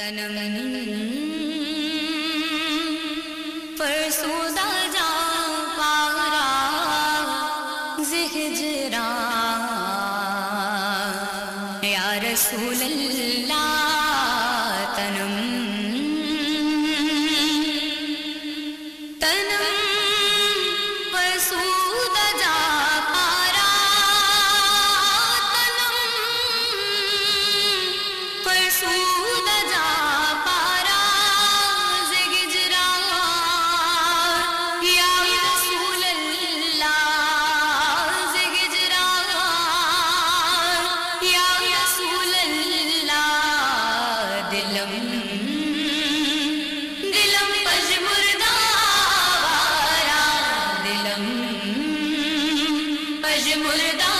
تنم فرسودہ جا پارا زہجرا یا رسول اللہ مردہ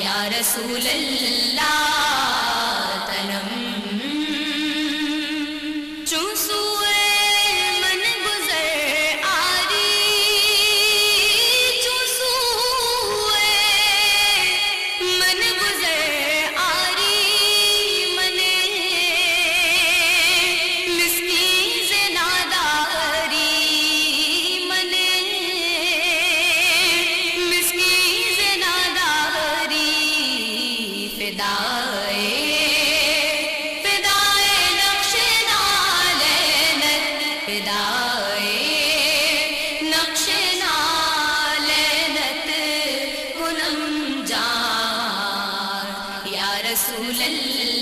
یا رسول اللہ یا رسول اللہ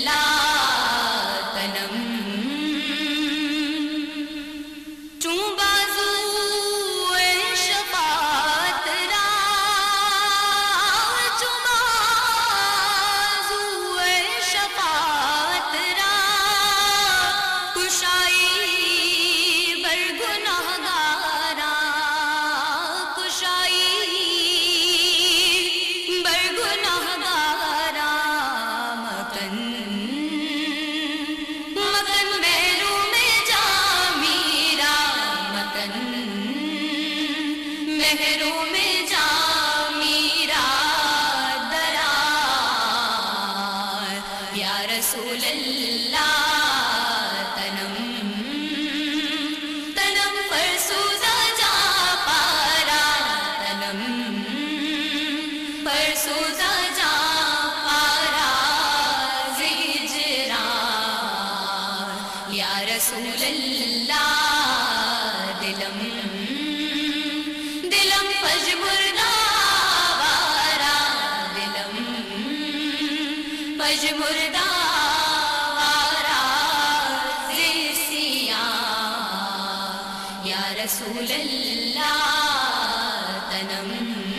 رسول اللہ، تنم تنم فرسوزا جا پارا، تنم فرسوزا جا پارا، زجرا۔ یا رسول اللہ رسول اللہ تنم